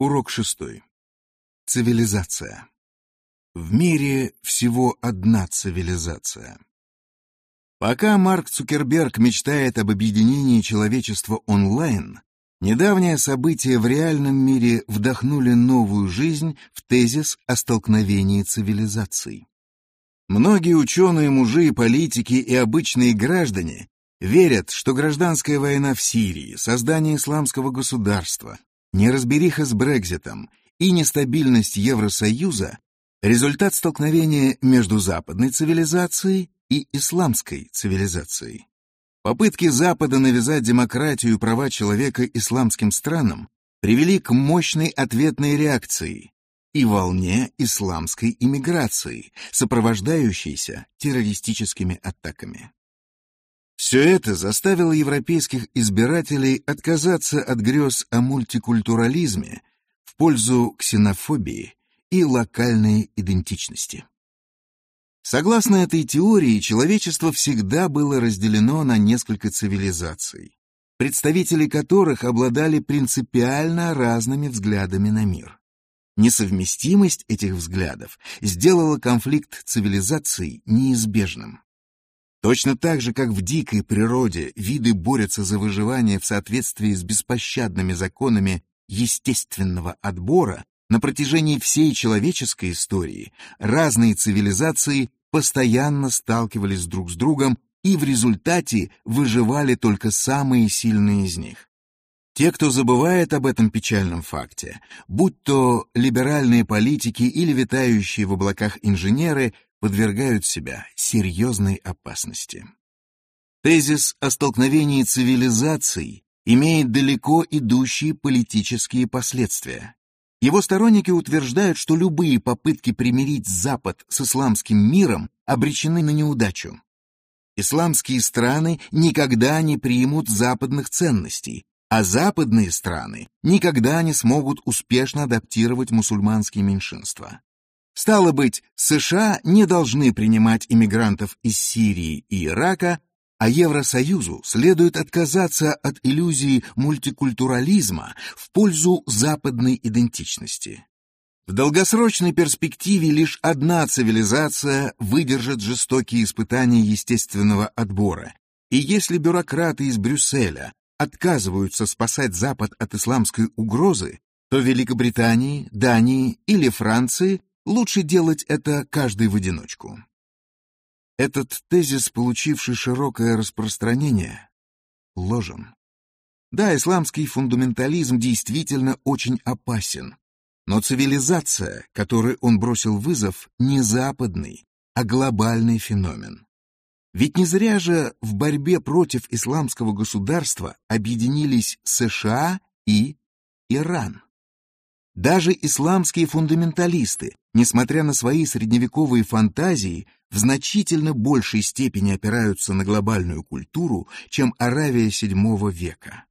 Урок шестой. Цивилизация. В мире всего одна цивилизация. Пока Марк Цукерберг мечтает об объединении человечества онлайн, недавние события в реальном мире вдохнули новую жизнь в тезис о столкновении цивилизаций. Многие ученые, мужи, политики и обычные граждане верят, что гражданская война в Сирии, создание исламского государства, неразбериха с Брекзитом и нестабильность Евросоюза — результат столкновения между западной цивилизацией и исламской цивилизацией. Попытки Запада навязать демократию и права человека исламским странам привели к мощной ответной реакции и волне исламской иммиграции, сопровождающейся террористическими атаками. Все это заставило европейских избирателей отказаться от грез о мультикультурализме в пользу ксенофобии и локальной идентичности. Согласно этой теории, человечество всегда было разделено на несколько цивилизаций, представители которых обладали принципиально разными взглядами на мир. Несовместимость этих взглядов сделала конфликт цивилизаций неизбежным. Точно так же, как в дикой природе виды борются за выживание в соответствии с беспощадными законами естественного отбора, на протяжении всей человеческой истории разные цивилизации постоянно сталкивались друг с другом и в результате выживали только самые сильные из них. Те, кто забывает об этом печальном факте, будь то либеральные политики или витающие в облаках инженеры, подвергают себя серьезной опасности. Тезис о столкновении цивилизаций имеет далеко идущие политические последствия. Его сторонники утверждают, что любые попытки примирить Запад с исламским миром обречены на неудачу. Исламские страны никогда не примут западных ценностей, а западные страны никогда не смогут успешно адаптировать мусульманские меньшинства. Стало быть, США не должны принимать иммигрантов из Сирии и Ирака, а Евросоюзу следует отказаться от иллюзии мультикультурализма в пользу западной идентичности. В долгосрочной перспективе лишь одна цивилизация выдержит жестокие испытания естественного отбора, и если бюрократы из Брюсселя отказываются спасать Запад от исламской угрозы, то Великобритании, Дании или Франции Лучше делать это каждый в одиночку. Этот тезис, получивший широкое распространение, ложен. Да, исламский фундаментализм действительно очень опасен, но цивилизация, которой он бросил вызов, не западный, а глобальный феномен. Ведь не зря же в борьбе против исламского государства объединились США и Иран. Даже исламские фундаменталисты, несмотря на свои средневековые фантазии, в значительно большей степени опираются на глобальную культуру, чем Аравия VII века.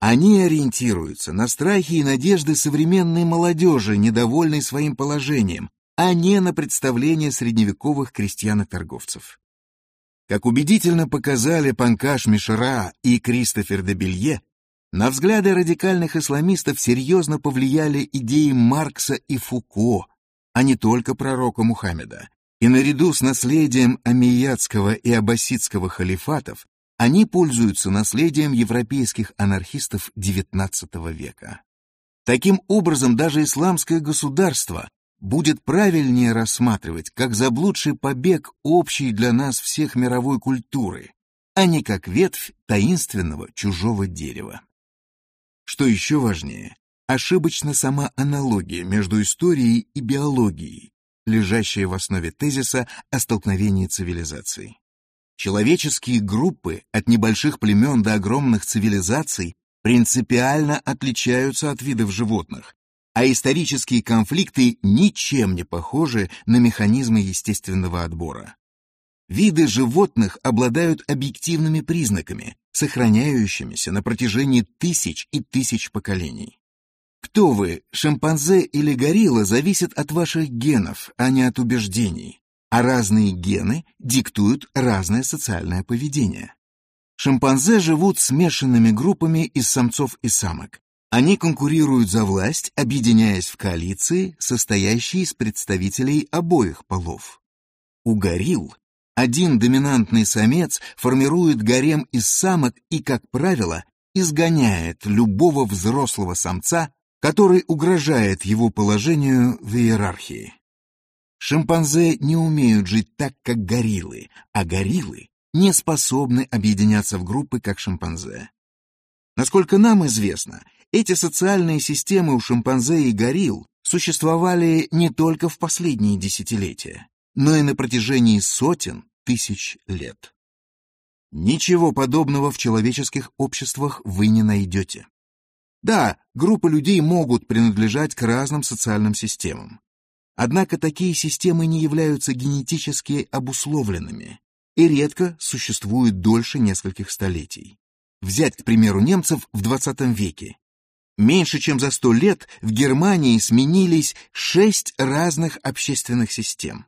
Они ориентируются на страхи и надежды современной молодежи, недовольной своим положением, а не на представления средневековых крестьян и торговцев. Как убедительно показали Панкаш Мишера и Кристофер де Белье, на взгляды радикальных исламистов серьезно повлияли идеи Маркса и Фуко, а не только пророка Мухаммеда. И наряду с наследием амиятского и аббасидского халифатов они пользуются наследием европейских анархистов XIX века. Таким образом, даже исламское государство будет правильнее рассматривать как заблудший побег общей для нас всех мировой культуры, а не как ветвь таинственного чужого дерева. Что еще важнее, ошибочна сама аналогия между историей и биологией, лежащая в основе тезиса о столкновении цивилизаций. Человеческие группы от небольших племен до огромных цивилизаций принципиально отличаются от видов животных, а исторические конфликты ничем не похожи на механизмы естественного отбора. Виды животных обладают объективными признаками, сохраняющимися на протяжении тысяч и тысяч поколений. Кто вы, шимпанзе или горилла, зависит от ваших генов, а не от убеждений, а разные гены диктуют разное социальное поведение. Шимпанзе живут смешанными группами из самцов и самок, Они конкурируют за власть, объединяясь в коалиции, состоящие из представителей обоих полов. У горилл один доминантный самец формирует гарем из самок и, как правило, изгоняет любого взрослого самца, который угрожает его положению в иерархии. Шимпанзе не умеют жить так, как гориллы, а гориллы не способны объединяться в группы, как шимпанзе. Насколько нам известно, эти социальные системы у шимпанзе и горилл существовали не только в последние десятилетия, но и на протяжении сотен тысяч лет. Ничего подобного в человеческих обществах вы не найдете. Да, группы людей могут принадлежать к разным социальным системам. Однако такие системы не являются генетически обусловленными и редко существуют дольше нескольких столетий. Взять, к примеру, немцев в 20 веке. Меньше чем за сто лет в Германии сменились шесть разных общественных систем.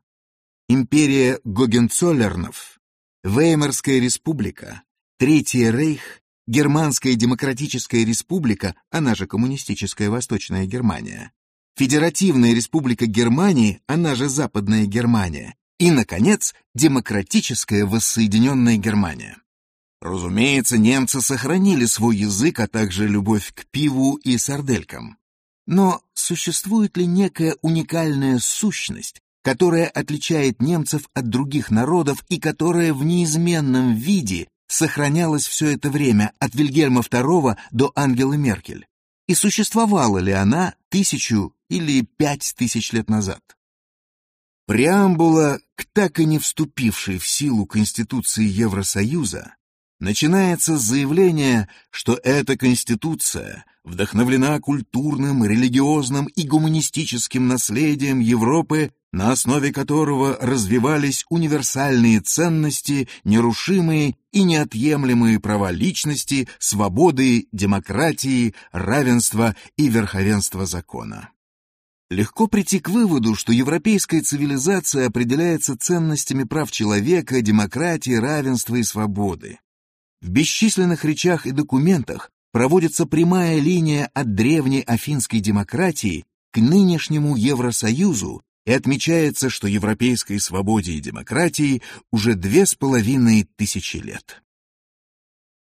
Империя Гогенцоллернов, Веймарская республика, Третий рейх, Германская демократическая республика, она же коммунистическая Восточная Германия, Федеративная республика Германии, она же Западная Германия, и, наконец, Демократическая воссоединенная Германия. Разумеется, немцы сохранили свой язык, а также любовь к пиву и сарделькам. Но существует ли некая уникальная сущность, которая отличает немцев от других народов и которая в неизменном виде сохранялась все это время от Вильгельма II до Ангелы Меркель? И существовала ли она тысячу или пять тысяч лет назад? Преамбула к так и не вступившей в силу Конституции Евросоюза начинается с заявления, что эта конституция вдохновлена культурным, религиозным и гуманистическим наследием Европы, на основе которого развивались универсальные ценности, нерушимые и неотъемлемые права личности, свободы, демократии, равенства и верховенства закона. Легко прийти к выводу, что европейская цивилизация определяется ценностями прав человека, демократии, равенства и свободы. В бесчисленных речах и документах проводится прямая линия от древней афинской демократии к нынешнему Евросоюзу и отмечается, что европейской свободе и демократии уже две с половиной тысячи лет.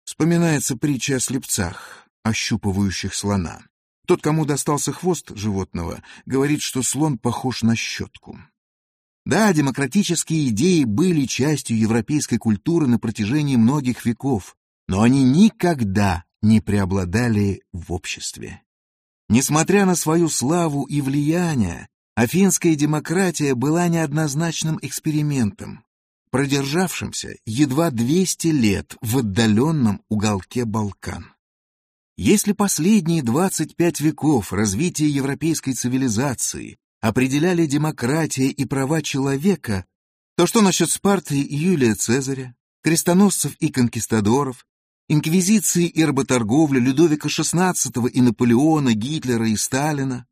Вспоминается притча о слепцах, ощупывающих слона. Тот, кому достался хвост животного, говорит, что слон похож на щетку. Да, демократические идеи были частью европейской культуры на протяжении многих веков, но они никогда не преобладали в обществе. Несмотря на свою славу и влияние, афинская демократия была неоднозначным экспериментом, продержавшимся едва 200 лет в отдаленном уголке Балкан. Если последние 25 веков развития европейской цивилизации определяли демократия и права человека, то что насчет Спарты и Юлия Цезаря, крестоносцев и конкистадоров, инквизиции и работорговли Людовика XVI и Наполеона, Гитлера и Сталина?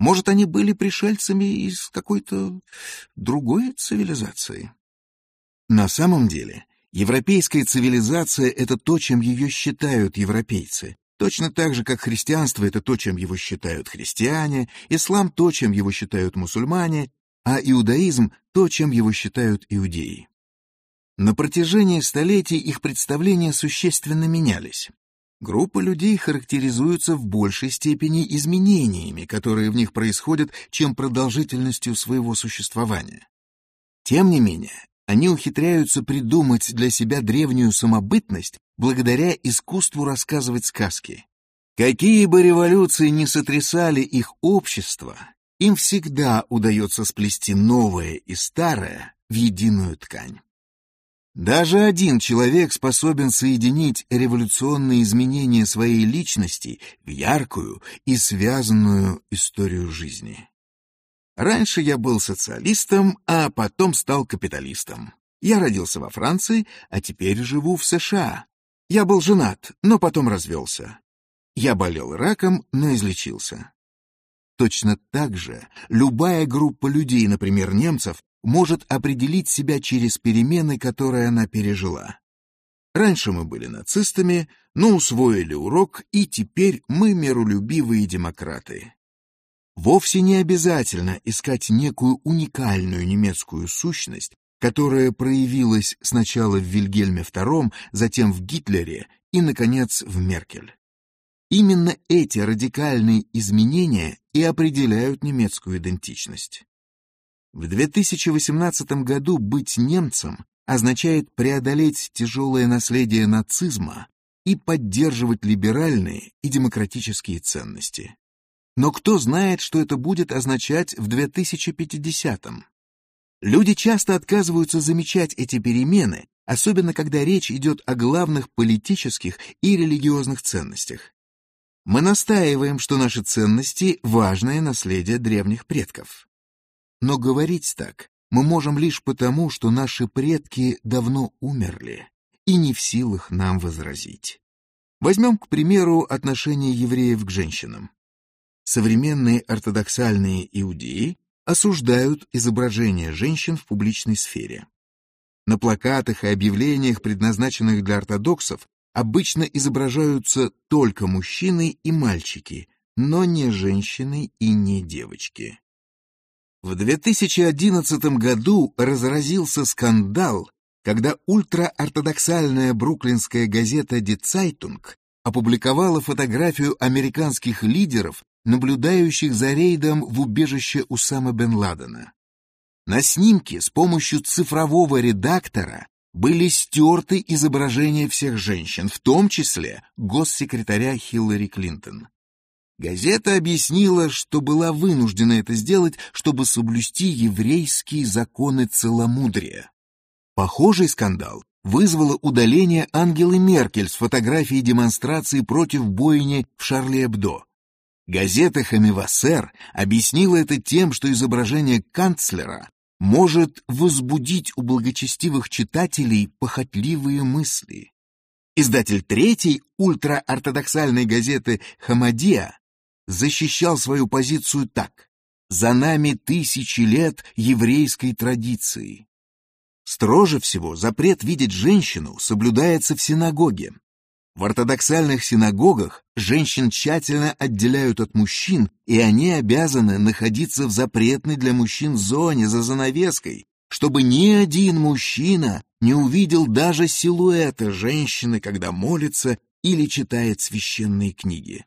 Может, они были пришельцами из какой-то другой цивилизации? На самом деле, европейская цивилизация — это то, чем ее считают европейцы, Точно так же, как христианство — это то, чем его считают христиане, ислам — то, чем его считают мусульмане, а иудаизм — то, чем его считают иудеи. На протяжении столетий их представления существенно менялись. Группы людей характеризуются в большей степени изменениями, которые в них происходят, чем продолжительностью своего существования. Тем не менее, они ухитряются придумать для себя древнюю самобытность благодаря искусству рассказывать сказки. Какие бы революции ни сотрясали их общество, им всегда удается сплести новое и старое в единую ткань. Даже один человек способен соединить революционные изменения своей личности в яркую и связанную историю жизни. Раньше я был социалистом, а потом стал капиталистом. Я родился во Франции, а теперь живу в США. Я был женат, но потом развелся. Я болел раком, но излечился. Точно так же любая группа людей, например, немцев, может определить себя через перемены, которые она пережила. Раньше мы были нацистами, но усвоили урок, и теперь мы миролюбивые демократы. Вовсе не обязательно искать некую уникальную немецкую сущность, которая проявилась сначала в Вильгельме II, затем в Гитлере и, наконец, в Меркель. Именно эти радикальные изменения и определяют немецкую идентичность. В 2018 году быть немцем означает преодолеть тяжелое наследие нацизма и поддерживать либеральные и демократические ценности. Но кто знает, что это будет означать в 2050-м? Люди часто отказываются замечать эти перемены, особенно когда речь идет о главных политических и религиозных ценностях. Мы настаиваем, что наши ценности – важное наследие древних предков. Но говорить так мы можем лишь потому, что наши предки давно умерли и не в силах нам возразить. Возьмем, к примеру, отношение евреев к женщинам. Современные ортодоксальные иудеи осуждают изображение женщин в публичной сфере. На плакатах и объявлениях, предназначенных для ортодоксов, обычно изображаются только мужчины и мальчики, но не женщины и не девочки. В 2011 году разразился скандал, когда ультраортодоксальная бруклинская газета Die Zeitung опубликовала фотографию американских лидеров, наблюдающих за рейдом в убежище Усама бен Ладена. На снимке с помощью цифрового редактора были стерты изображения всех женщин, в том числе госсекретаря Хиллари Клинтон. Газета объяснила, что была вынуждена это сделать, чтобы соблюсти еврейские законы целомудрия. Похожий скандал вызвало удаление Ангелы Меркель с фотографией демонстрации против бойни в Шарле-Эбдо. Газета «Хамивасер» объяснила это тем, что изображение канцлера может возбудить у благочестивых читателей похотливые мысли. Издатель третьей ультраортодоксальной газеты «Хамадия» защищал свою позицию так. «За нами тысячи лет еврейской традиции». Строже всего запрет видеть женщину соблюдается в синагоге, в ортодоксальных синагогах женщин тщательно отделяют от мужчин, и они обязаны находиться в запретной для мужчин зоне за занавеской, чтобы ни один мужчина не увидел даже силуэта женщины, когда молится или читает священные книги.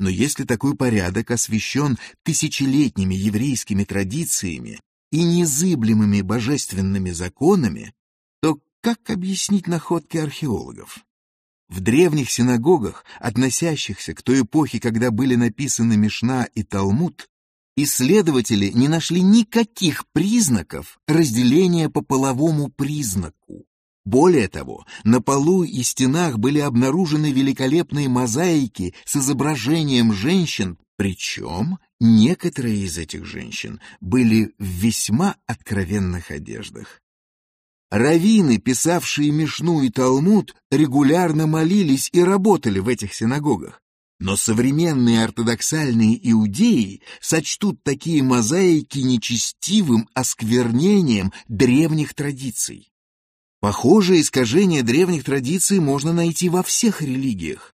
Но если такой порядок освящен тысячелетними еврейскими традициями и незыблемыми божественными законами, то как объяснить находки археологов? В древних синагогах, относящихся к той эпохе, когда были написаны Мишна и Талмуд, исследователи не нашли никаких признаков разделения по половому признаку. Более того, на полу и стенах были обнаружены великолепные мозаики с изображением женщин, причем некоторые из этих женщин были в весьма откровенных одеждах. Равины, писавшие Мишну и Талмуд, регулярно молились и работали в этих синагогах. Но современные ортодоксальные иудеи сочтут такие мозаики нечестивым осквернением древних традиций. Похожее искажение древних традиций можно найти во всех религиях.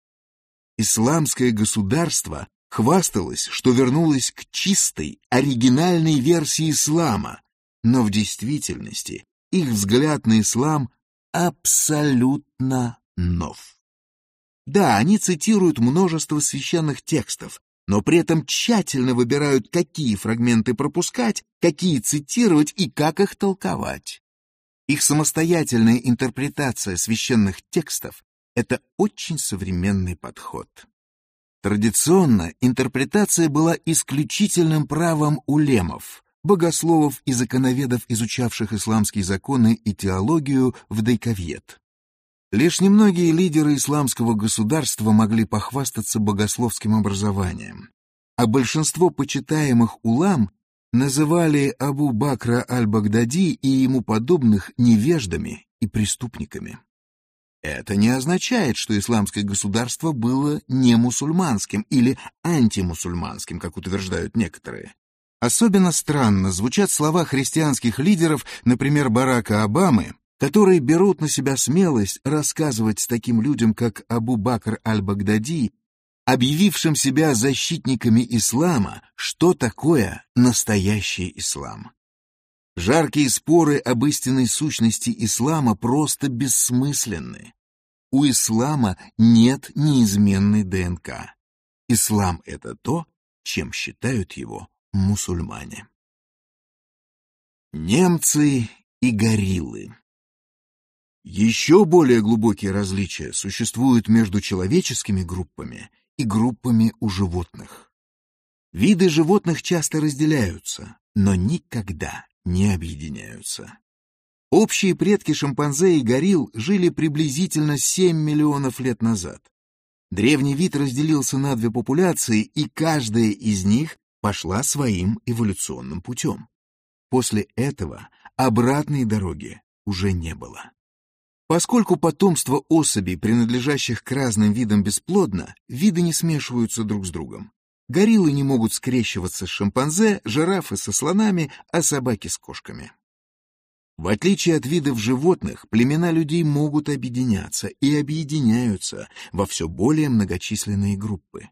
Исламское государство хвасталось, что вернулось к чистой, оригинальной версии ислама, но в действительности их взгляд на ислам абсолютно нов. Да, они цитируют множество священных текстов, но при этом тщательно выбирают, какие фрагменты пропускать, какие цитировать и как их толковать. Их самостоятельная интерпретация священных текстов — это очень современный подход. Традиционно интерпретация была исключительным правом улемов, богословов и законоведов, изучавших исламские законы и теологию в Дайковьет. Лишь немногие лидеры исламского государства могли похвастаться богословским образованием, а большинство почитаемых улам называли Абу Бакра аль-Багдади и ему подобных невеждами и преступниками. Это не означает, что исламское государство было не мусульманским или антимусульманским, как утверждают некоторые. Особенно странно звучат слова христианских лидеров, например, Барака Обамы, которые берут на себя смелость рассказывать таким людям, как Абу Бакр аль-Багдади, объявившим себя защитниками ислама, что такое настоящий ислам. Жаркие споры об истинной сущности ислама просто бессмысленны. У ислама нет неизменной ДНК. Ислам — это то, чем считают его мусульмане. Немцы и гориллы Еще более глубокие различия существуют между человеческими группами и группами у животных. Виды животных часто разделяются, но никогда не объединяются. Общие предки шимпанзе и горилл жили приблизительно 7 миллионов лет назад. Древний вид разделился на две популяции, и каждая из них пошла своим эволюционным путем. После этого обратной дороги уже не было. Поскольку потомство особей, принадлежащих к разным видам, бесплодно, виды не смешиваются друг с другом. Гориллы не могут скрещиваться с шимпанзе, жирафы со слонами, а собаки с кошками. В отличие от видов животных, племена людей могут объединяться и объединяются во все более многочисленные группы.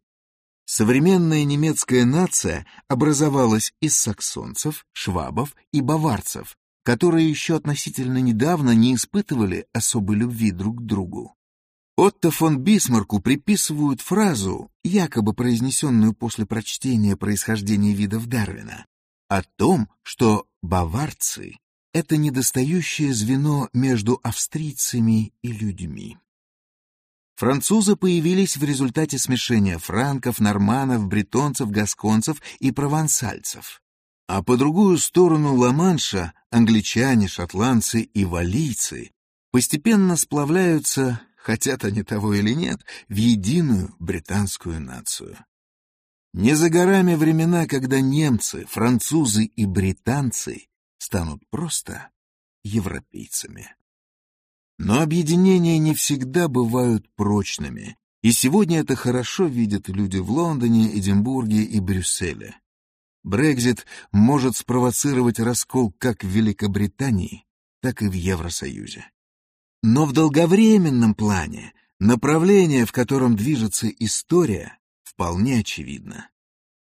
Современная немецкая нация образовалась из саксонцев, швабов и баварцев, которые еще относительно недавно не испытывали особой любви друг к другу. Отто фон Бисмарку приписывают фразу, якобы произнесенную после прочтения происхождения видов Дарвина, о том, что баварцы — это недостающее звено между австрийцами и людьми. Французы появились в результате смешения франков, норманов, бретонцев, гасконцев и провансальцев. А по другую сторону Ла-Манша англичане, шотландцы и валийцы постепенно сплавляются хотят они того или нет, в единую британскую нацию. Не за горами времена, когда немцы, французы и британцы станут просто европейцами. Но объединения не всегда бывают прочными, и сегодня это хорошо видят люди в Лондоне, Эдинбурге и Брюсселе. Брекзит может спровоцировать раскол как в Великобритании, так и в Евросоюзе. Но в долговременном плане направление, в котором движется история, вполне очевидно.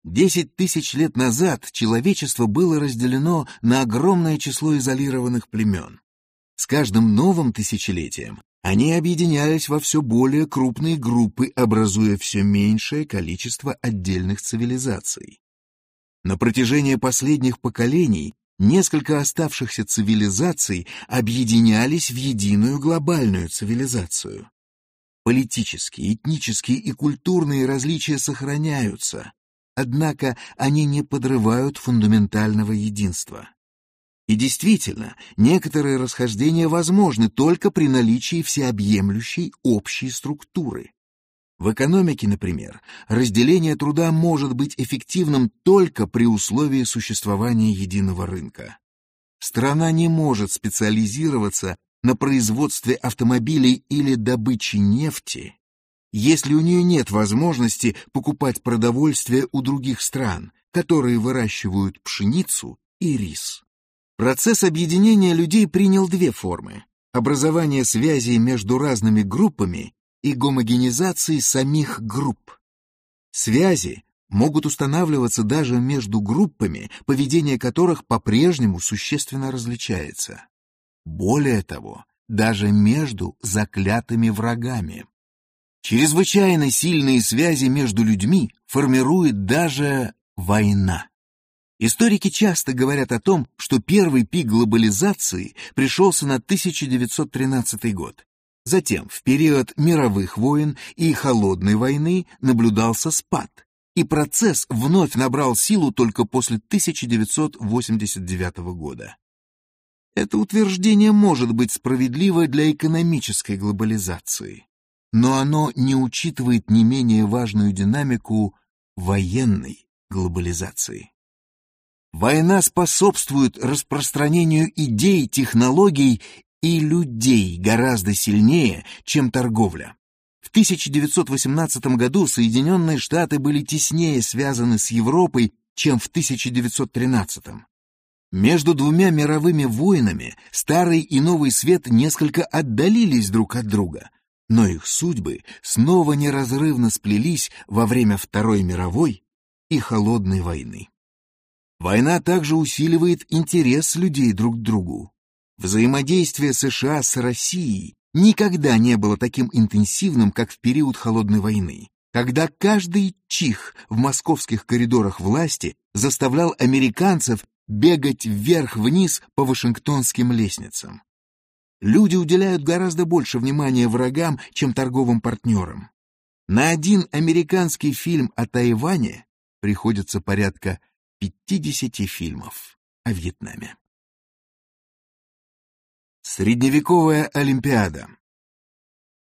Десять тысяч лет назад человечество было разделено на огромное число изолированных племен. С каждым новым тысячелетием они объединялись во все более крупные группы, образуя все меньшее количество отдельных цивилизаций. На протяжении последних поколений несколько оставшихся цивилизаций объединялись в единую глобальную цивилизацию. Политические, этнические и культурные различия сохраняются, однако они не подрывают фундаментального единства. И действительно, некоторые расхождения возможны только при наличии всеобъемлющей общей структуры. В экономике, например, разделение труда может быть эффективным только при условии существования единого рынка. Страна не может специализироваться на производстве автомобилей или добыче нефти, если у нее нет возможности покупать продовольствие у других стран, которые выращивают пшеницу и рис. Процесс объединения людей принял две формы: образование связей между разными группами и гомогенизации самих групп. Связи могут устанавливаться даже между группами, поведение которых по-прежнему существенно различается. Более того, даже между заклятыми врагами. Чрезвычайно сильные связи между людьми формирует даже война. Историки часто говорят о том, что первый пик глобализации пришелся на 1913 год. Затем, в период мировых войн и холодной войны наблюдался спад, и процесс вновь набрал силу только после 1989 года. Это утверждение может быть справедливо для экономической глобализации, но оно не учитывает не менее важную динамику военной глобализации. Война способствует распространению идей, технологий и людей гораздо сильнее, чем торговля. В 1918 году Соединенные Штаты были теснее связаны с Европой, чем в 1913. Между двумя мировыми войнами старый и новый свет несколько отдалились друг от друга, но их судьбы снова неразрывно сплелись во время Второй мировой и Холодной войны. Война также усиливает интерес людей друг к другу. Взаимодействие США с Россией никогда не было таким интенсивным, как в период Холодной войны, когда каждый чих в московских коридорах власти заставлял американцев бегать вверх-вниз по вашингтонским лестницам. Люди уделяют гораздо больше внимания врагам, чем торговым партнерам. На один американский фильм о Тайване приходится порядка 50 фильмов о Вьетнаме. Средневековая Олимпиада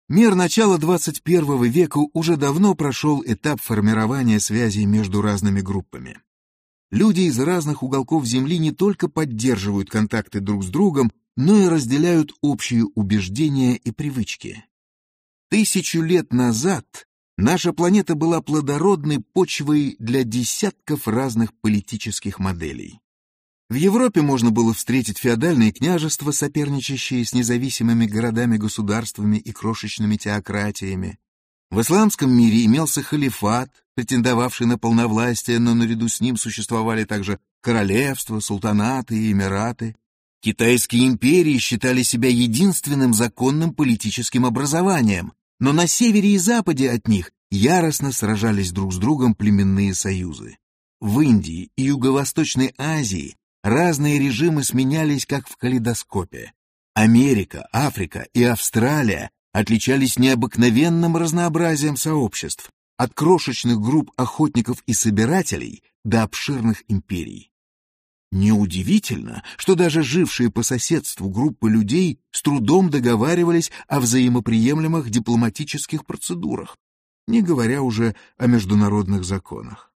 Мир начала 21 века уже давно прошел этап формирования связей между разными группами. Люди из разных уголков Земли не только поддерживают контакты друг с другом, но и разделяют общие убеждения и привычки. Тысячу лет назад наша планета была плодородной почвой для десятков разных политических моделей. В Европе можно было встретить феодальные княжества, соперничающие с независимыми городами-государствами и крошечными теократиями. В исламском мире имелся халифат, претендовавший на полновластие, но наряду с ним существовали также королевства, султанаты и эмираты. Китайские империи считали себя единственным законным политическим образованием, но на севере и западе от них яростно сражались друг с другом племенные союзы. В Индии и Юго-Восточной Азии разные режимы сменялись как в калейдоскопе. Америка, Африка и Австралия отличались необыкновенным разнообразием сообществ, от крошечных групп охотников и собирателей до обширных империй. Неудивительно, что даже жившие по соседству группы людей с трудом договаривались о взаимоприемлемых дипломатических процедурах, не говоря уже о международных законах.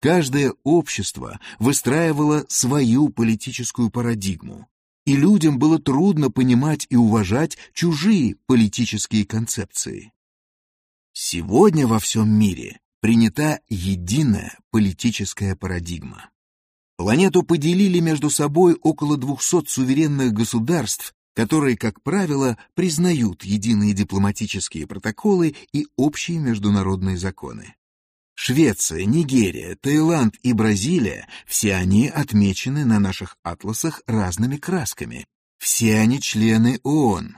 Каждое общество выстраивало свою политическую парадигму, и людям было трудно понимать и уважать чужие политические концепции. Сегодня во всем мире принята единая политическая парадигма. Планету поделили между собой около 200 суверенных государств, которые, как правило, признают единые дипломатические протоколы и общие международные законы. Швеция, Нигерия, Таиланд и Бразилия – все они отмечены на наших атласах разными красками. Все они члены ООН.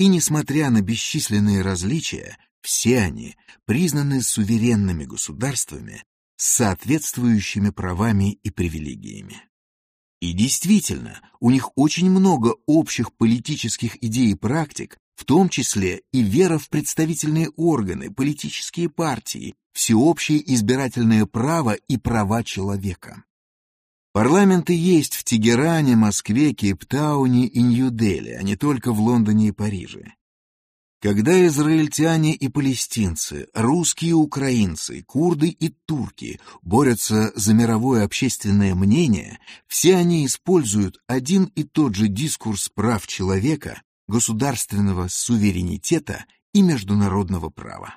И несмотря на бесчисленные различия, все они признаны суверенными государствами с соответствующими правами и привилегиями. И действительно, у них очень много общих политических идей и практик, в том числе и вера в представительные органы, политические партии, всеобщее избирательное право и права человека. Парламенты есть в Тегеране, Москве, Кейптауне и Нью-Дели, а не только в Лондоне и Париже. Когда израильтяне и палестинцы, русские и украинцы, курды и турки борются за мировое общественное мнение, все они используют один и тот же дискурс прав человека, государственного суверенитета и международного права.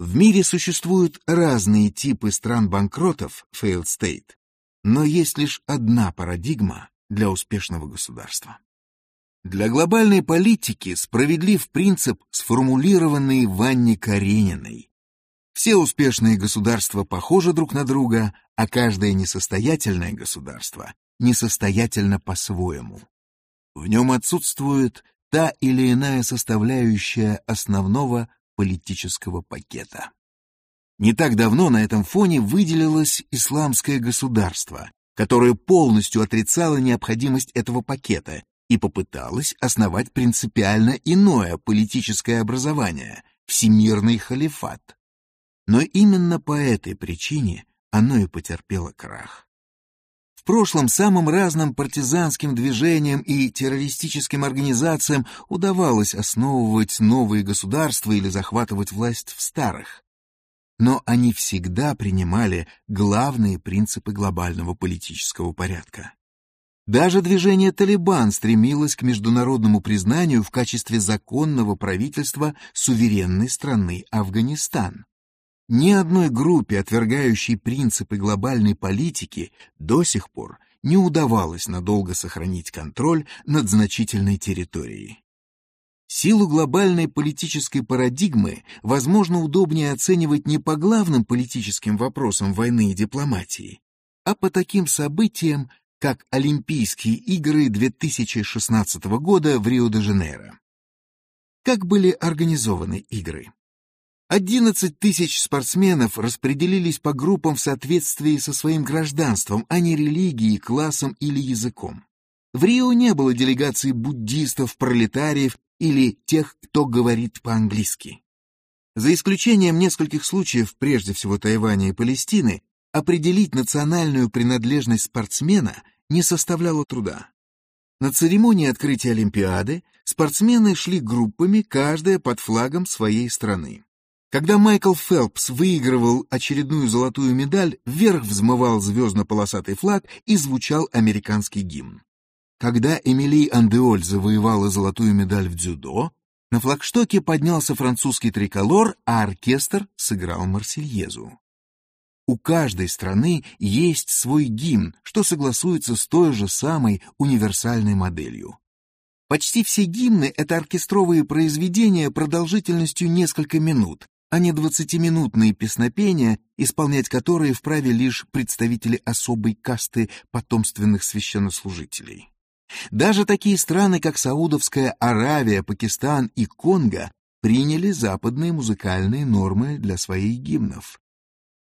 В мире существуют разные типы стран-банкротов, failed state, но есть лишь одна парадигма для успешного государства. Для глобальной политики справедлив принцип, сформулированный в Анне Карениной. Все успешные государства похожи друг на друга, а каждое несостоятельное государство несостоятельно по-своему. В нем отсутствует та или иная составляющая основного политического пакета. Не так давно на этом фоне выделилось исламское государство, которое полностью отрицало необходимость этого пакета и попыталась основать принципиально иное политическое образование – всемирный халифат. Но именно по этой причине оно и потерпело крах. В прошлом самым разным партизанским движениям и террористическим организациям удавалось основывать новые государства или захватывать власть в старых. Но они всегда принимали главные принципы глобального политического порядка. Даже движение «Талибан» стремилось к международному признанию в качестве законного правительства суверенной страны Афганистан. Ни одной группе, отвергающей принципы глобальной политики, до сих пор не удавалось надолго сохранить контроль над значительной территорией. Силу глобальной политической парадигмы возможно удобнее оценивать не по главным политическим вопросам войны и дипломатии, а по таким событиям, как Олимпийские игры 2016 года в Рио-де-Жанейро. Как были организованы игры? 11 тысяч спортсменов распределились по группам в соответствии со своим гражданством, а не религией, классом или языком. В Рио не было делегаций буддистов, пролетариев или тех, кто говорит по-английски. За исключением нескольких случаев, прежде всего Тайваня и Палестины, определить национальную принадлежность спортсмена не составляло труда. На церемонии открытия Олимпиады спортсмены шли группами, каждая под флагом своей страны. Когда Майкл Фелпс выигрывал очередную золотую медаль, вверх взмывал звездно-полосатый флаг и звучал американский гимн. Когда Эмили Андеоль завоевала золотую медаль в дзюдо, на флагштоке поднялся французский триколор, а оркестр сыграл Марсельезу. У каждой страны есть свой гимн, что согласуется с той же самой универсальной моделью. Почти все гимны — это оркестровые произведения продолжительностью несколько минут, а не двадцатиминутные песнопения, исполнять которые вправе лишь представители особой касты потомственных священнослужителей. Даже такие страны, как Саудовская Аравия, Пакистан и Конго, приняли западные музыкальные нормы для своих гимнов.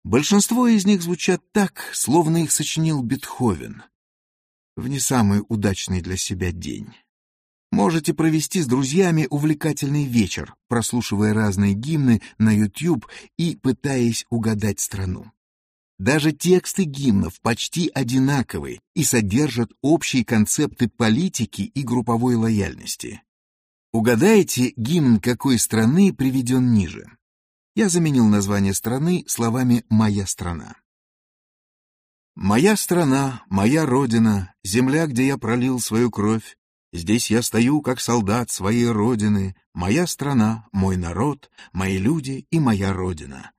Большинство из них звучат так, словно их сочинил Бетховен. В не самый удачный для себя день. Можете провести с друзьями увлекательный вечер, прослушивая разные гимны на YouTube и пытаясь угадать страну. Даже тексты гимнов почти одинаковы и содержат общие концепты политики и групповой лояльности. Угадайте, гимн какой страны приведен ниже. Я заменил название страны словами «моя страна». «Моя страна, моя родина, земля, где я пролил свою кровь, здесь я стою, как солдат своей родины, моя страна, мой народ, мои люди и моя родина.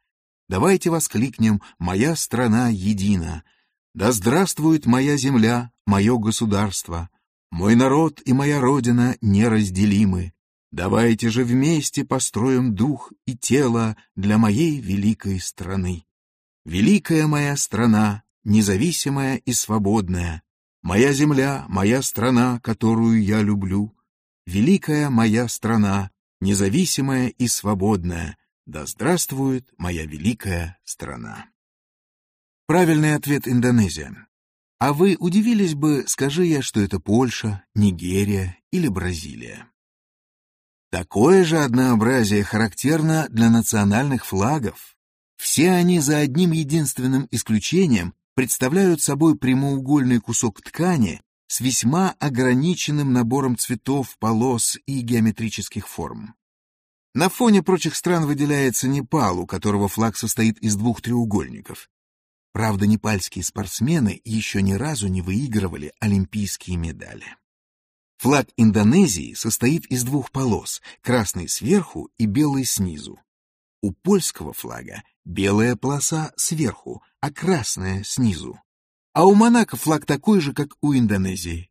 Давайте воскликнем «Моя страна едина!» Да здравствует моя земля, мое государство! Мой народ и моя родина неразделимы. Давайте же вместе построим дух и тело для моей великой страны. Великая моя страна, независимая и свободная, моя земля, моя страна, которую я люблю. Великая моя страна, независимая и свободная, да здравствует моя великая страна. Правильный ответ Индонезия. А вы удивились бы, скажи я, что это Польша, Нигерия или Бразилия. Такое же однообразие характерно для национальных флагов. Все они за одним единственным исключением представляют собой прямоугольный кусок ткани с весьма ограниченным набором цветов, полос и геометрических форм. На фоне прочих стран выделяется Непал, у которого флаг состоит из двух треугольников. Правда, непальские спортсмены еще ни разу не выигрывали олимпийские медали. Флаг Индонезии состоит из двух полос, красной сверху и белой снизу. У польского флага белая полоса сверху, а красная снизу. А у Монако флаг такой же, как у Индонезии.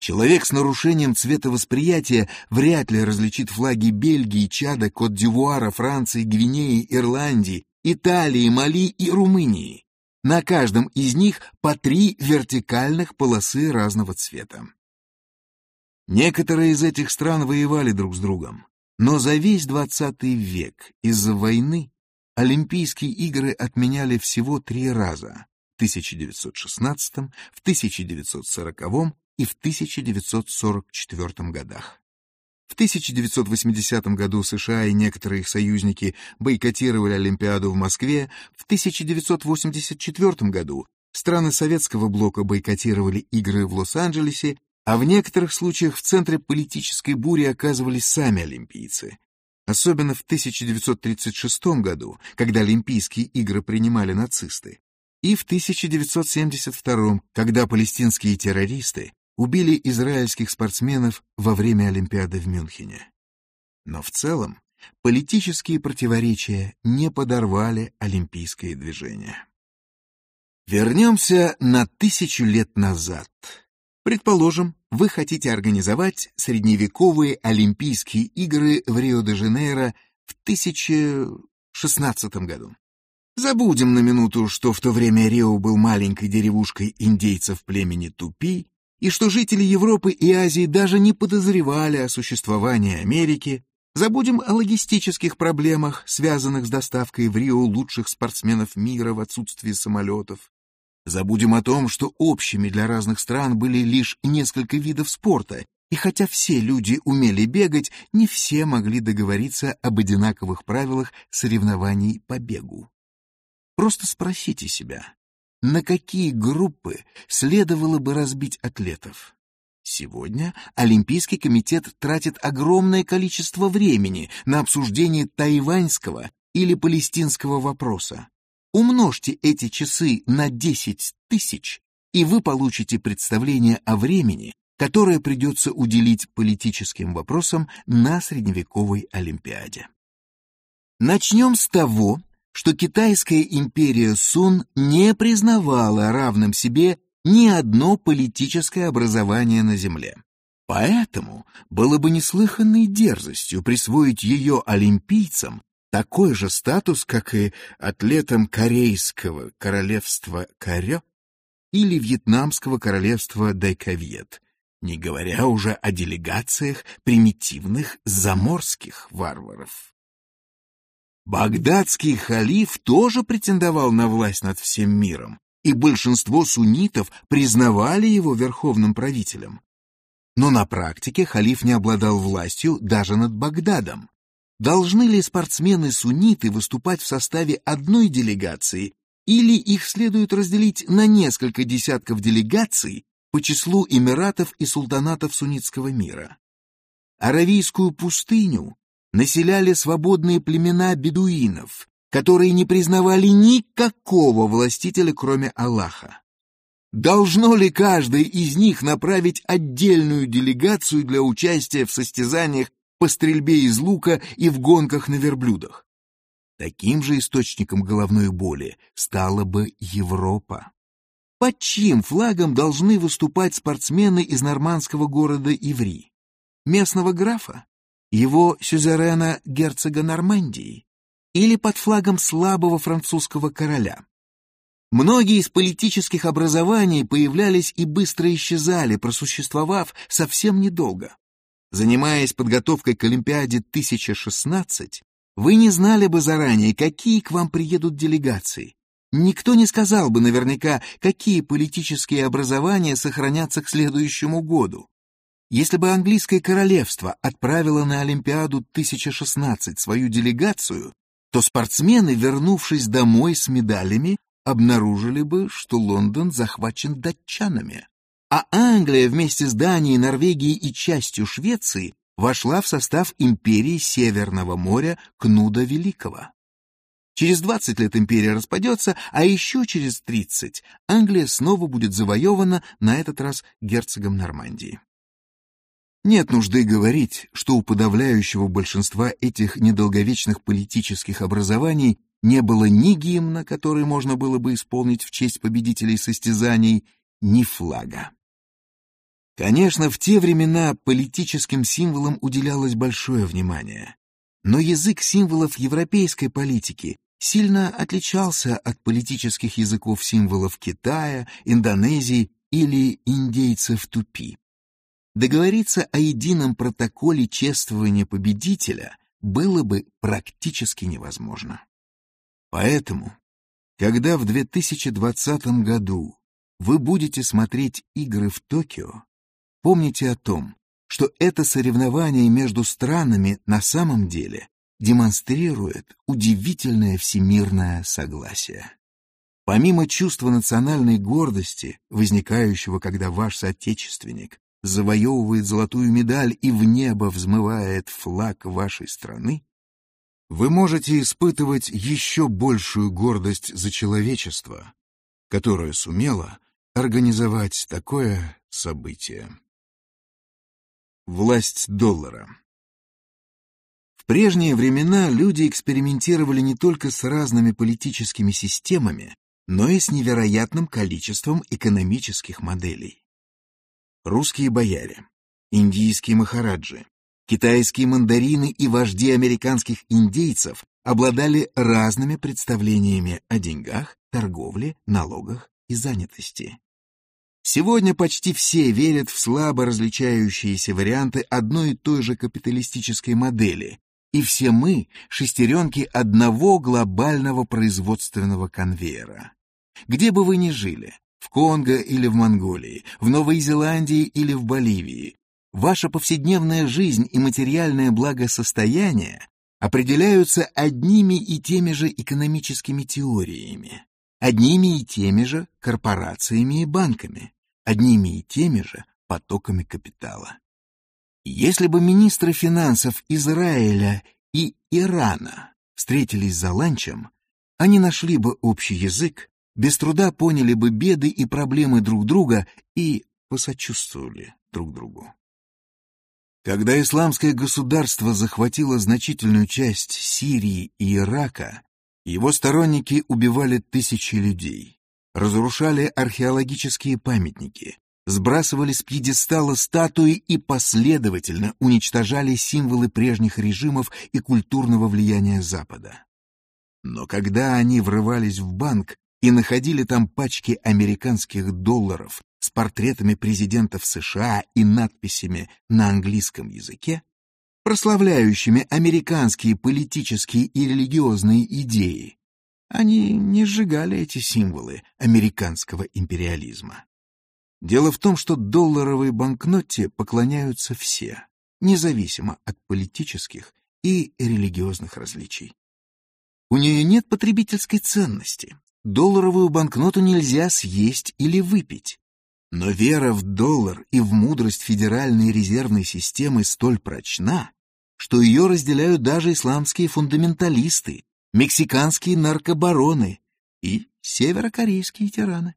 Человек с нарушением цветовосприятия вряд ли различит флаги Бельгии, Чада, Кот-д'Ивуара, Франции, Гвинеи, Ирландии, Италии, Мали и Румынии. На каждом из них по три вертикальных полосы разного цвета. Некоторые из этих стран воевали друг с другом, но за весь XX век из-за войны Олимпийские игры отменяли всего три раза – в 1916, в 1940 и в 1944 годах. В 1980 году США и некоторые их союзники бойкотировали Олимпиаду в Москве, в 1984 году страны советского блока бойкотировали игры в Лос-Анджелесе, а в некоторых случаях в центре политической бури оказывались сами олимпийцы. Особенно в 1936 году, когда Олимпийские игры принимали нацисты, и в 1972, когда палестинские террористы убили израильских спортсменов во время Олимпиады в Мюнхене. Но в целом политические противоречия не подорвали олимпийское движение. Вернемся на тысячу лет назад. Предположим, вы хотите организовать средневековые Олимпийские игры в Рио-де-Жанейро в 1016 году. Забудем на минуту, что в то время Рио был маленькой деревушкой индейцев племени Тупи, и что жители Европы и Азии даже не подозревали о существовании Америки. Забудем о логистических проблемах, связанных с доставкой в Рио лучших спортсменов мира в отсутствии самолетов. Забудем о том, что общими для разных стран были лишь несколько видов спорта, и хотя все люди умели бегать, не все могли договориться об одинаковых правилах соревнований по бегу. Просто спросите себя, на какие группы следовало бы разбить атлетов? Сегодня Олимпийский комитет тратит огромное количество времени на обсуждение тайваньского или палестинского вопроса. Умножьте эти часы на 10 тысяч, и вы получите представление о времени, которое придется уделить политическим вопросам на средневековой Олимпиаде. Начнем с того, что китайская империя Сун не признавала равным себе ни одно политическое образование на земле. Поэтому было бы неслыханной дерзостью присвоить ее олимпийцам такой же статус, как и атлетам Корейского королевства Корё или Вьетнамского королевства Дайковьет, не говоря уже о делегациях примитивных заморских варваров. Багдадский халиф тоже претендовал на власть над всем миром, и большинство суннитов признавали его верховным правителем. Но на практике халиф не обладал властью даже над Багдадом. Должны ли спортсмены-сунниты выступать в составе одной делегации, или их следует разделить на несколько десятков делегаций по числу эмиратов и султанатов суннитского мира? Аравийскую пустыню населяли свободные племена бедуинов, которые не признавали никакого властителя, кроме Аллаха. Должно ли каждый из них направить отдельную делегацию для участия в состязаниях по стрельбе из лука и в гонках на верблюдах. Таким же источником головной боли стала бы Европа. Под чьим флагом должны выступать спортсмены из нормандского города Иври? Местного графа? Его сюзерена герцога Нормандии? Или под флагом слабого французского короля? Многие из политических образований появлялись и быстро исчезали, просуществовав совсем недолго. Занимаясь подготовкой к Олимпиаде 1016, вы не знали бы заранее, какие к вам приедут делегации. Никто не сказал бы наверняка, какие политические образования сохранятся к следующему году. Если бы английское королевство отправило на Олимпиаду 1016 свою делегацию, то спортсмены, вернувшись домой с медалями, обнаружили бы, что Лондон захвачен датчанами а Англия вместе с Данией, Норвегией и частью Швеции вошла в состав империи Северного моря Кнуда Великого. Через 20 лет империя распадется, а еще через 30 Англия снова будет завоевана, на этот раз герцогом Нормандии. Нет нужды говорить, что у подавляющего большинства этих недолговечных политических образований не было ни гимна, который можно было бы исполнить в честь победителей состязаний, ни флага. Конечно, в те времена политическим символам уделялось большое внимание, но язык символов европейской политики сильно отличался от политических языков символов Китая, Индонезии или индейцев Тупи. Договориться о едином протоколе чествования победителя было бы практически невозможно. Поэтому, когда в 2020 году вы будете смотреть игры в Токио, Помните о том, что это соревнование между странами на самом деле демонстрирует удивительное всемирное согласие. Помимо чувства национальной гордости, возникающего, когда ваш соотечественник завоевывает золотую медаль и в небо взмывает флаг вашей страны, вы можете испытывать еще большую гордость за человечество, которое сумело организовать такое событие. Власть доллара. В прежние времена люди экспериментировали не только с разными политическими системами, но и с невероятным количеством экономических моделей. Русские бояре, индийские махараджи, китайские мандарины и вожди американских индейцев обладали разными представлениями о деньгах, торговле, налогах и занятости. Сегодня почти все верят в слабо различающиеся варианты одной и той же капиталистической модели, и все мы — шестеренки одного глобального производственного конвейера. Где бы вы ни жили, в Конго или в Монголии, в Новой Зеландии или в Боливии, ваша повседневная жизнь и материальное благосостояние определяются одними и теми же экономическими теориями, одними и теми же корпорациями и банками, одними и теми же потоками капитала. Если бы министры финансов Израиля и Ирана встретились за ланчем, они нашли бы общий язык, без труда поняли бы беды и проблемы друг друга и посочувствовали друг другу. Когда исламское государство захватило значительную часть Сирии и Ирака, его сторонники убивали тысячи людей, разрушали археологические памятники, сбрасывали с пьедестала статуи и последовательно уничтожали символы прежних режимов и культурного влияния Запада. Но когда они врывались в банк и находили там пачки американских долларов с портретами президентов США и надписями на английском языке, прославляющими американские политические и религиозные идеи, они не сжигали эти символы американского империализма. Дело в том, что долларовой банкноте поклоняются все, независимо от политических и религиозных различий. У нее нет потребительской ценности. Долларовую банкноту нельзя съесть или выпить. Но вера в доллар и в мудрость Федеральной резервной системы столь прочна, что ее разделяют даже исламские фундаменталисты, мексиканские наркобароны и северокорейские тираны.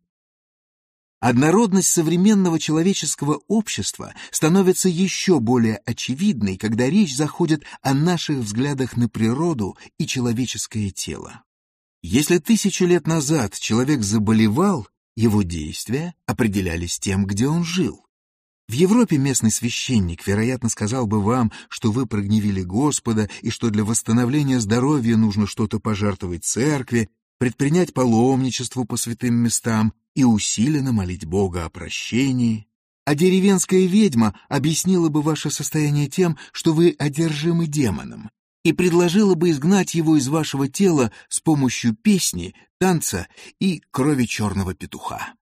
Однородность современного человеческого общества становится еще более очевидной, когда речь заходит о наших взглядах на природу и человеческое тело. Если тысячу лет назад человек заболевал, его действия определялись тем, где он жил. В Европе местный священник, вероятно, сказал бы вам, что вы прогневили Господа и что для восстановления здоровья нужно что-то пожертвовать церкви, предпринять паломничество по святым местам и усиленно молить Бога о прощении. А деревенская ведьма объяснила бы ваше состояние тем, что вы одержимы демоном, и предложила бы изгнать его из вашего тела с помощью песни, танца и крови черного петуха.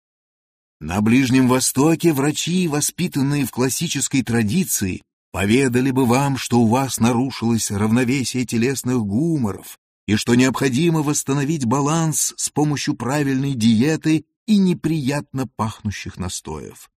На Ближнем Востоке врачи, воспитанные в классической традиции, поведали бы вам, что у вас нарушилось равновесие телесных гуморов, и что необходимо восстановить баланс с помощью правильной диеты и неприятно пахнущих настоев.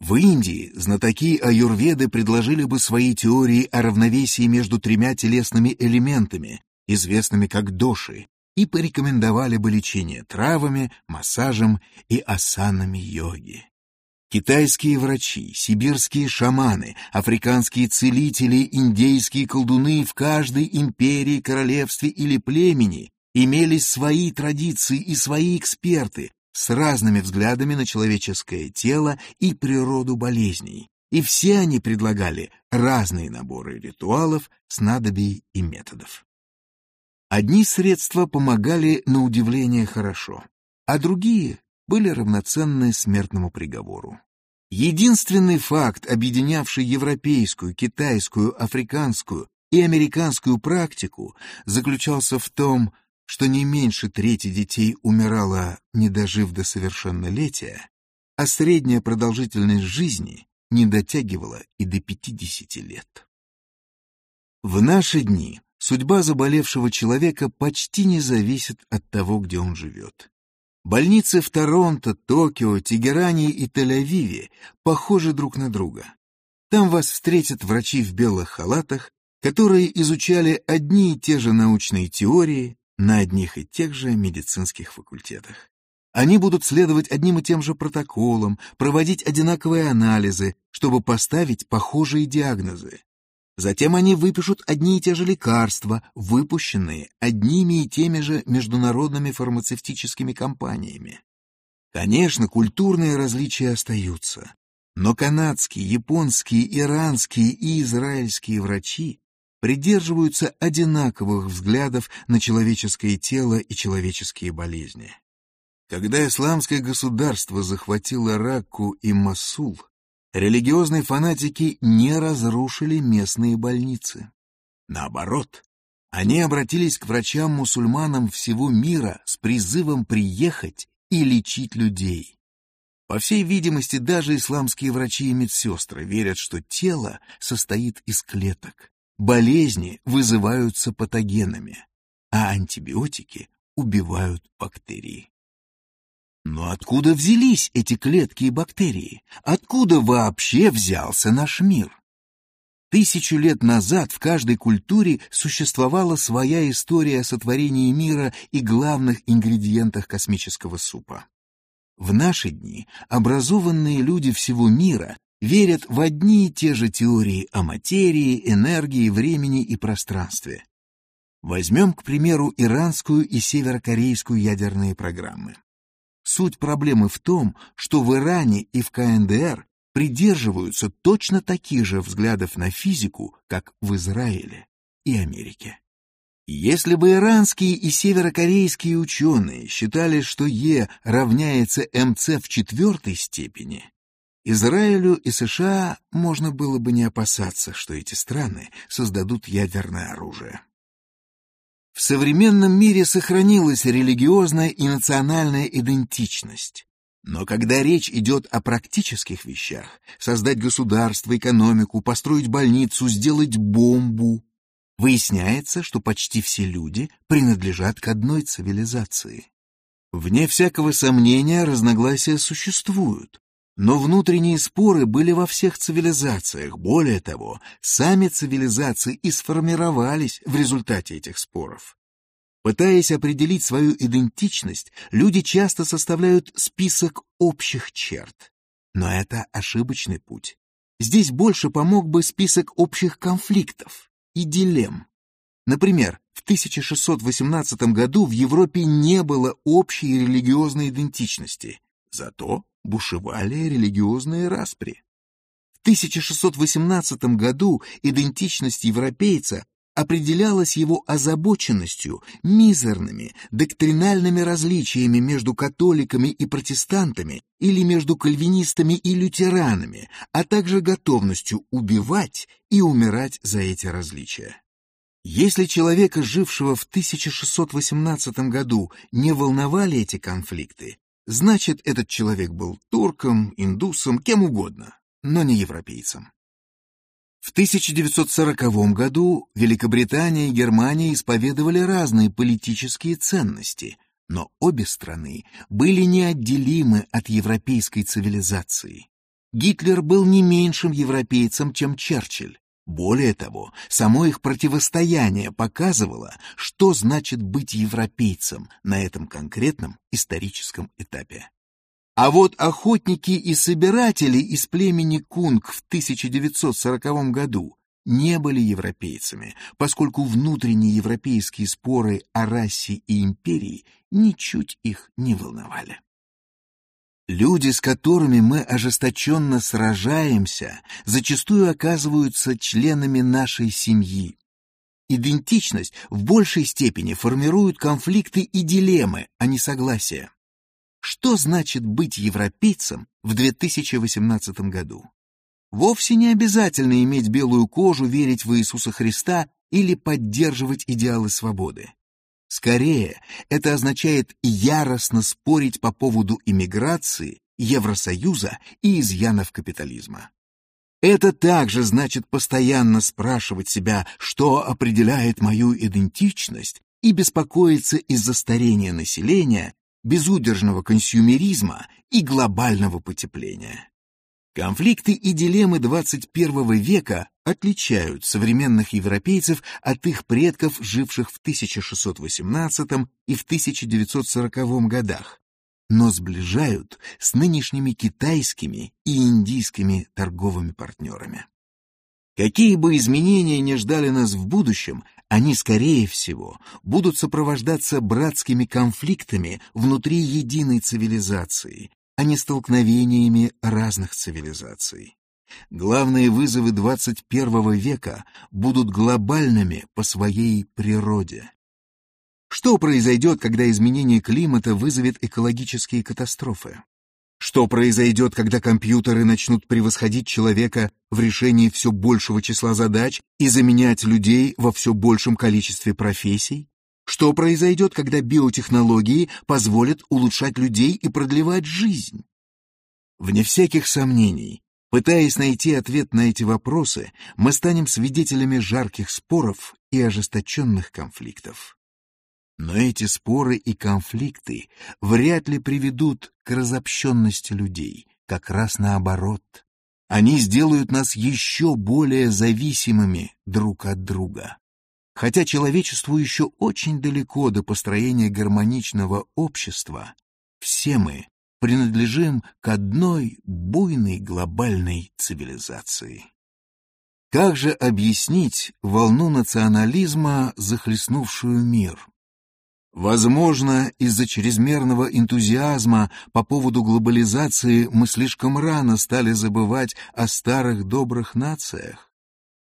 В Индии знатоки аюрведы предложили бы свои теории о равновесии между тремя телесными элементами, известными как доши, и порекомендовали бы лечение травами, массажем и асанами йоги. Китайские врачи, сибирские шаманы, африканские целители, индейские колдуны в каждой империи, королевстве или племени имелись свои традиции и свои эксперты с разными взглядами на человеческое тело и природу болезней, и все они предлагали разные наборы ритуалов, снадобий и методов. Одни средства помогали на удивление хорошо, а другие были равноценны смертному приговору. Единственный факт, объединявший европейскую, китайскую, африканскую и американскую практику, заключался в том, что не меньше трети детей умирало, не дожив до совершеннолетия, а средняя продолжительность жизни не дотягивала и до 50 лет. В наши дни судьба заболевшего человека почти не зависит от того, где он живет. Больницы в Торонто, Токио, Тегеране и Тель-Авиве похожи друг на друга. Там вас встретят врачи в белых халатах, которые изучали одни и те же научные теории на одних и тех же медицинских факультетах. Они будут следовать одним и тем же протоколам, проводить одинаковые анализы, чтобы поставить похожие диагнозы. Затем они выпишут одни и те же лекарства, выпущенные одними и теми же международными фармацевтическими компаниями. Конечно, культурные различия остаются, но канадские, японские, иранские и израильские врачи придерживаются одинаковых взглядов на человеческое тело и человеческие болезни. Когда исламское государство захватило Ракку и Масул, религиозные фанатики не разрушили местные больницы. Наоборот, они обратились к врачам-мусульманам всего мира с призывом приехать и лечить людей. По всей видимости, даже исламские врачи и медсестры верят, что тело состоит из клеток. Болезни вызываются патогенами, а антибиотики убивают бактерии. Но откуда взялись эти клетки и бактерии? Откуда вообще взялся наш мир? Тысячу лет назад в каждой культуре существовала своя история о сотворении мира и главных ингредиентах космического супа. В наши дни образованные люди всего мира верят в одни и те же теории о материи, энергии, времени и пространстве. Возьмем, к примеру, иранскую и северокорейскую ядерные программы. Суть проблемы в том, что в Иране и в КНДР придерживаются точно таких же взглядов на физику, как в Израиле и Америке. Если бы иранские и северокорейские ученые считали, что Е равняется МЦ в четвертой степени, Израилю и США можно было бы не опасаться, что эти страны создадут ядерное оружие. В современном мире сохранилась религиозная и национальная идентичность. Но когда речь идет о практических вещах, создать государство, экономику, построить больницу, сделать бомбу, выясняется, что почти все люди принадлежат к одной цивилизации. Вне всякого сомнения разногласия существуют, но внутренние споры были во всех цивилизациях. Более того, сами цивилизации и сформировались в результате этих споров. Пытаясь определить свою идентичность, люди часто составляют список общих черт. Но это ошибочный путь. Здесь больше помог бы список общих конфликтов и дилемм. Например, в 1618 году в Европе не было общей религиозной идентичности, зато бушевали религиозные распри. В 1618 году идентичность европейца определялась его озабоченностью мизерными доктринальными различиями между католиками и протестантами или между кальвинистами и лютеранами, а также готовностью убивать и умирать за эти различия. Если человека, жившего в 1618 году, не волновали эти конфликты, Значит, этот человек был турком, индусом, кем угодно, но не европейцем. В 1940 году Великобритания и Германия исповедовали разные политические ценности, но обе страны были неотделимы от европейской цивилизации. Гитлер был не меньшим европейцем, чем Черчилль. Более того, само их противостояние показывало, что значит быть европейцем на этом конкретном историческом этапе. А вот охотники и собиратели из племени Кунг в 1940 году не были европейцами, поскольку внутренние европейские споры о расе и империи ничуть их не волновали. Люди, с которыми мы ожесточенно сражаемся, зачастую оказываются членами нашей семьи. Идентичность в большей степени формирует конфликты и дилеммы, а не согласия. Что значит быть европейцем в 2018 году? Вовсе не обязательно иметь белую кожу, верить в Иисуса Христа или поддерживать идеалы свободы. Скорее, это означает яростно спорить по поводу иммиграции, Евросоюза и изъянов капитализма. Это также значит постоянно спрашивать себя, что определяет мою идентичность, и беспокоиться из-за старения населения, безудержного консюмеризма и глобального потепления. Конфликты и дилеммы 21 века отличают современных европейцев от их предков, живших в 1618 и в 1940 годах, но сближают с нынешними китайскими и индийскими торговыми партнерами. Какие бы изменения ни ждали нас в будущем, они, скорее всего, будут сопровождаться братскими конфликтами внутри единой цивилизации, а не столкновениями разных цивилизаций. Главные вызовы 21 века будут глобальными по своей природе. Что произойдет, когда изменение климата вызовет экологические катастрофы? Что произойдет, когда компьютеры начнут превосходить человека в решении все большего числа задач и заменять людей во все большем количестве профессий? Что произойдет, когда биотехнологии позволят улучшать людей и продлевать жизнь? Вне всяких сомнений, пытаясь найти ответ на эти вопросы, мы станем свидетелями жарких споров и ожесточенных конфликтов. Но эти споры и конфликты вряд ли приведут к разобщенности людей, как раз наоборот. Они сделают нас еще более зависимыми друг от друга. Хотя человечеству еще очень далеко до построения гармоничного общества, все мы принадлежим к одной буйной глобальной цивилизации. Как же объяснить волну национализма, захлестнувшую мир? Возможно, из-за чрезмерного энтузиазма по поводу глобализации мы слишком рано стали забывать о старых добрых нациях.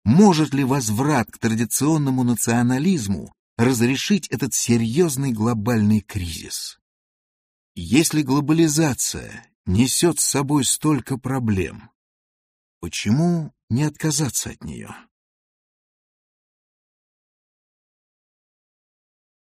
Может ли возврат к традиционному национализму разрешить этот серьезный глобальный кризис? Если глобализация несет с собой столько проблем, почему не отказаться от нее?